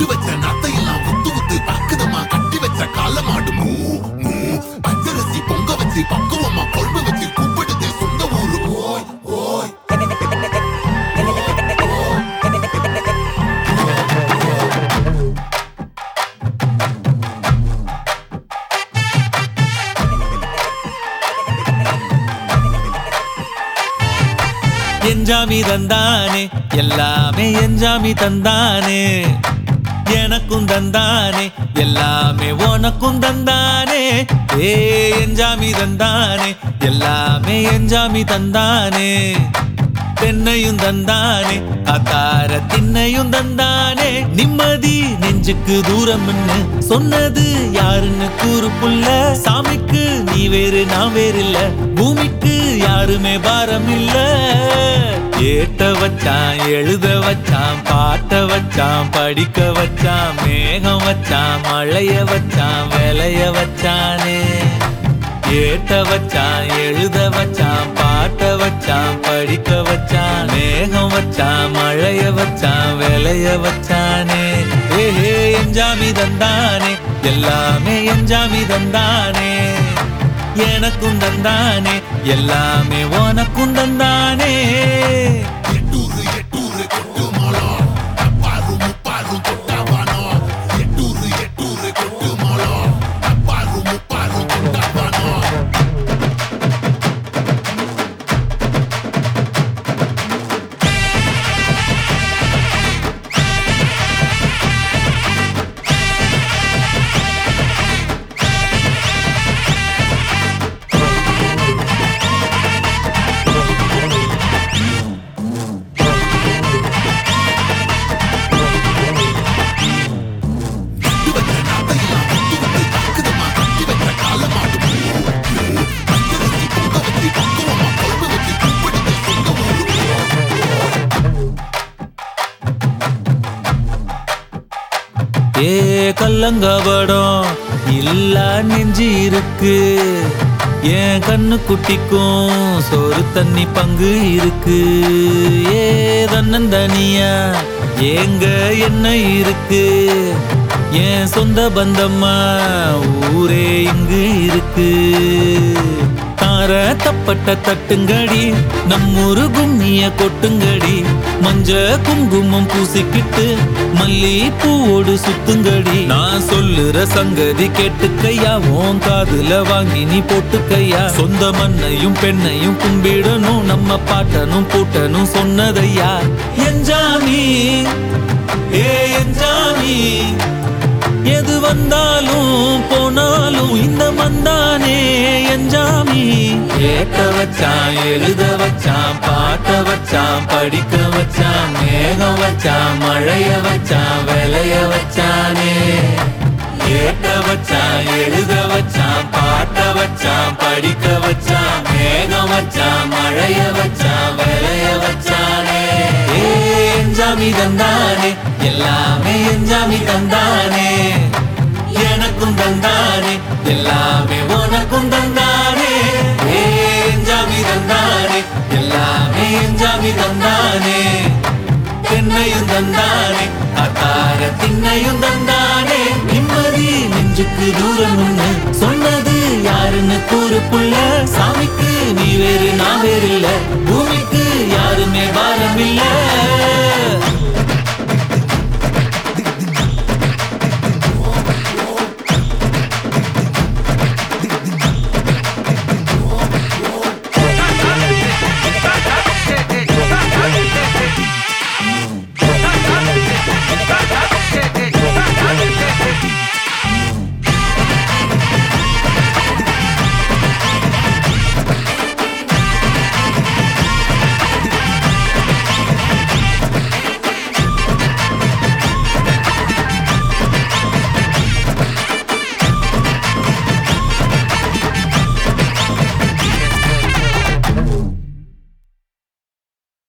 சுட்டு வச்ச நத்தையெல்லாம் உத்து உத்து தாக்குதமா கட்டி வச்ச காலமாடு மூ மூ. பச்சரிசி பொங்க வச்சு பக்குவமா கொழும்பு வச்சு கூப்பிடுது சொந்த ஊரு. ஓய் ஓய். என்ஜாமி தந்தானே எல்லாமே என்ஜாமி தந்தானே எனக்கும் தந்தானே எல்லாமே உனக்கும் தந்தானே. ஏ எஞ்சாமி தந்தானே எல்லாமே எஞ்சாமி தந்தானே. பெண்ணையும் தந்தானே அத்தார திண்ணையும் தந்தானே. நிம்மதி நெஞ்சுக்கு தூரம்னு சொன்னது யாருன்னு கூறு புள்ள சாமிக்கு நீ வேறு நான் வேறு இல்ல பூமிக்கு யாருமே பாரம் இல்லை ஏத்த வச்சான் எழுத வச்சான் பாட்ட வச்சான் படிக்க வச்சான் மேகம் வச்சான் மழைய வச்சான் விளைய வச்சானே. ஏத்த வச்சான் எழுத வச்சான் பாட்ட வச்சான் படிக்க வச்சான் மேகம் வச்சான் மழைய வச்சான் விளைய வச்சானே. ஏஹே எஞ்சாமி தந்தானே எல்லாமே எஞ்சாமி தந்தானே எனக்கும் தந்தானே எல்லாமே உனக்கும் தந்தானே ஏ கல்லங்கபடம் இல்ல நெஞ்சு இருக்கு என் கண்ணு குட்டிக்கும் சோறு தண்ணி பங்கு இருக்கு. ஏ தன்னந்தனியா ஏங்க என்ன இருக்கு? என் சொந்த பந்தம்மா ஊரே இங்கு இருக்கு. மாற தப்பட்ட தட்டுங்கடி. நம்மூரு கும்மிய கொட்டுங்கடி. மஞ்ச குங்குமம் பூசிக்கிட்டு மல்லி பூவோடு சுத்துங்கடி. நான் சொல்லுற சங்கதி கேட்டுக்கையா உன் காதுல வாங்கி நீ போட்டுக்கையா. சொந்த மண்ணையும் பெண்ணையும் கும்பிடணும் நம்ம பாட்டனும் பூட்டனும் சொன்னதையா? எஞ்சாமி ஏ எஞ்சாமி எது வந்தாலும் போனாலும் இந்த மந்தானே எஞ்சாமி கேட்க வச்சான் எழுத வச்சான் பாட்ட வச்சான் படிக்க வச்சான் மேகம் வச்சான் மழைய வச்சான் விளைய வச்சானே. கேட்க வச்சான் எழுத வச்சான் பாட்ட வச்சான் படிக்க வச்சான் மேகம் வச்சான் மழைய வச்சான் விளைய வச்சானே. ஏ எஞ்சாமி தந்தானே எல்லாமே எஞ்சாமி தந்தானே எனக்கும் தந்தானே எல்லாமே உனக்கும் தந்தானே. எஞ்சாமி தந்தானே பெண்ணையும் தந்தானே அத்தார திண்ணையும் தந்தானே